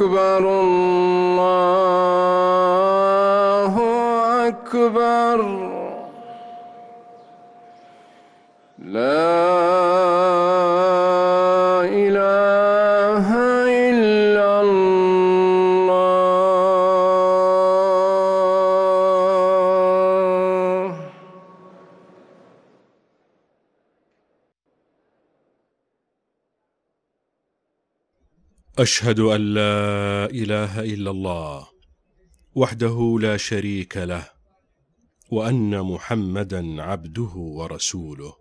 أكبر الله أكبر. لا أشهد أن لا إله إلا الله وحده لا شريك له وأن محمدا عبده ورسوله.